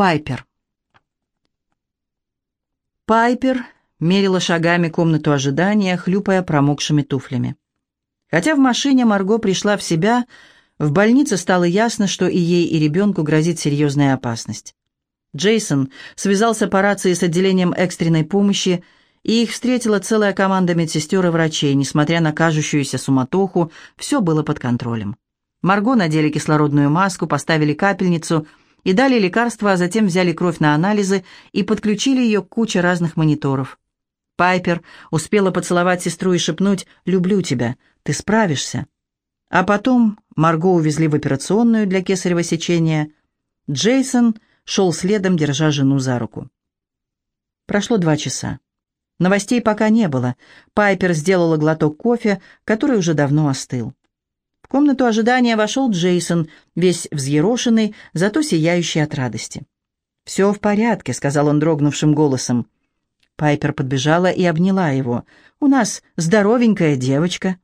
Пайпер. Пайпер мерила шагами комнату ожидания, хлюпая промокшими туфлями. Хотя в машине Марго пришла в себя, в больнице стало ясно, что и ей, и ребенку грозит серьезная опасность. Джейсон связался по рации с отделением экстренной помощи, и их встретила целая команда медсестер и врачей. Несмотря на кажущуюся суматоху, все было под контролем. Марго надели кислородную маску, поставили капельницу и дали лекарства, а затем взяли кровь на анализы и подключили ее к куче разных мониторов. Пайпер успела поцеловать сестру и шепнуть «Люблю тебя, ты справишься». А потом Марго увезли в операционную для кесарево сечения. Джейсон шел следом, держа жену за руку. Прошло два часа. Новостей пока не было. Пайпер сделала глоток кофе, который уже давно остыл. Комнату ожидания вошел Джейсон, весь взъерошенный, зато сияющий от радости. «Все в порядке», — сказал он дрогнувшим голосом. Пайпер подбежала и обняла его. «У нас здоровенькая девочка».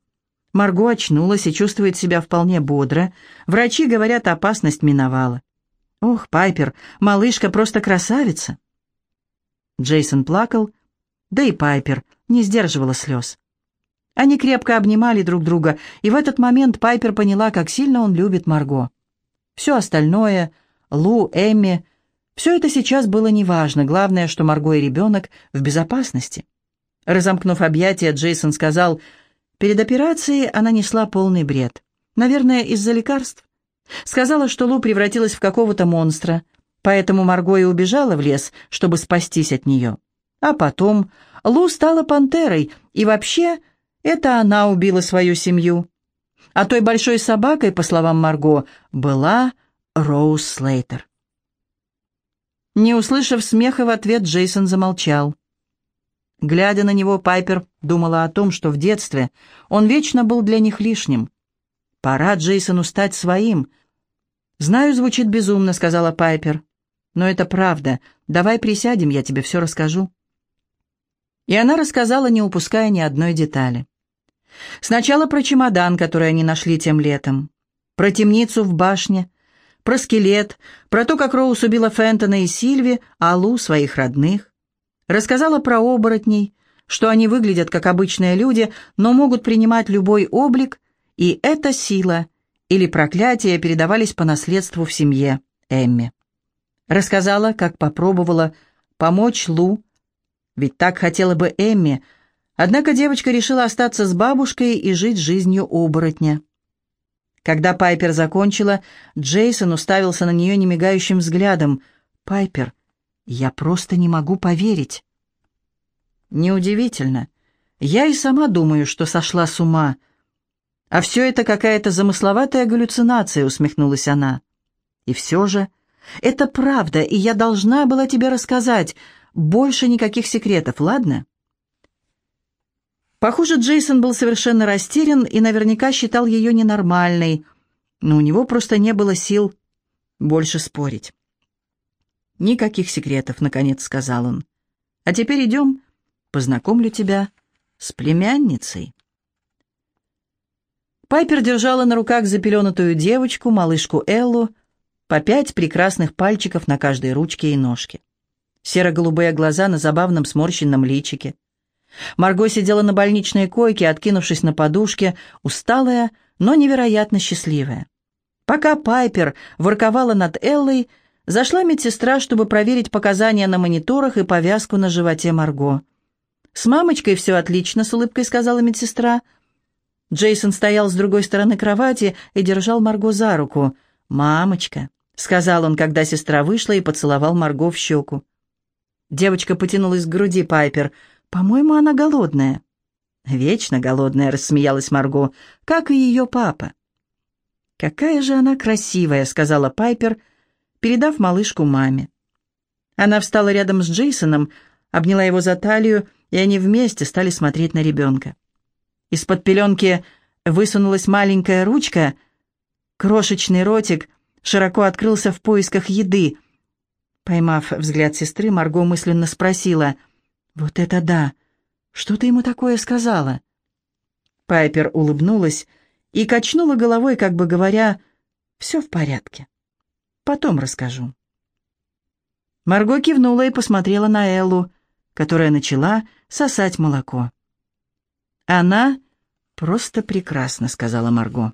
Марго очнулась и чувствует себя вполне бодро. Врачи говорят, опасность миновала. «Ох, Пайпер, малышка просто красавица!» Джейсон плакал, да и Пайпер не сдерживала слез. Они крепко обнимали друг друга, и в этот момент Пайпер поняла, как сильно он любит Марго. Все остальное, Лу, Эмми, все это сейчас было неважно, главное, что Марго и ребенок в безопасности. Разомкнув объятия, Джейсон сказал, перед операцией она несла полный бред. Наверное, из-за лекарств. Сказала, что Лу превратилась в какого-то монстра, поэтому Марго и убежала в лес, чтобы спастись от нее. А потом Лу стала пантерой, и вообще это она убила свою семью. А той большой собакой, по словам Марго, была Роуз Слейтер. Не услышав смеха в ответ, Джейсон замолчал. Глядя на него, Пайпер думала о том, что в детстве он вечно был для них лишним. Пора Джейсону стать своим. «Знаю, звучит безумно», — сказала Пайпер. «Но это правда. Давай присядем, я тебе все расскажу». И она рассказала, не упуская ни одной детали. Сначала про чемодан, который они нашли тем летом, про темницу в башне, про скелет, про то, как Роуз убила Фентона и Сильви, а Лу своих родных. Рассказала про оборотней, что они выглядят как обычные люди, но могут принимать любой облик, и эта сила или проклятие передавались по наследству в семье Эмми. Рассказала, как попробовала помочь Лу ведь так хотела бы Эмми, однако девочка решила остаться с бабушкой и жить жизнью оборотня. Когда Пайпер закончила, Джейсон уставился на нее немигающим взглядом. «Пайпер, я просто не могу поверить». «Неудивительно. Я и сама думаю, что сошла с ума». «А все это какая-то замысловатая галлюцинация», — усмехнулась она. «И все же, это правда, и я должна была тебе рассказать. Больше никаких секретов, ладно?» Похоже, Джейсон был совершенно растерян и наверняка считал ее ненормальной, но у него просто не было сил больше спорить. «Никаких секретов», — наконец сказал он. «А теперь идем, познакомлю тебя с племянницей». Пайпер держала на руках запеленутую девочку, малышку Эллу, по пять прекрасных пальчиков на каждой ручке и ножке серо-голубые глаза на забавном сморщенном личике. Марго сидела на больничной койке, откинувшись на подушке, усталая, но невероятно счастливая. Пока Пайпер ворковала над Эллой, зашла медсестра, чтобы проверить показания на мониторах и повязку на животе Марго. «С мамочкой все отлично», — с улыбкой сказала медсестра. Джейсон стоял с другой стороны кровати и держал Марго за руку. «Мамочка», — сказал он, когда сестра вышла и поцеловал Марго в щеку. Девочка потянулась к груди Пайпер. «По-моему, она голодная». «Вечно голодная», — рассмеялась Марго, — «как и ее папа». «Какая же она красивая», — сказала Пайпер, передав малышку маме. Она встала рядом с Джейсоном, обняла его за талию, и они вместе стали смотреть на ребенка. Из-под пеленки высунулась маленькая ручка, крошечный ротик широко открылся в поисках еды — Поймав взгляд сестры, Марго мысленно спросила, «Вот это да! Что ты ему такое сказала?» Пайпер улыбнулась и качнула головой, как бы говоря, «Все в порядке. Потом расскажу». Марго кивнула и посмотрела на Эллу, которая начала сосать молоко. «Она просто прекрасна», — сказала Марго.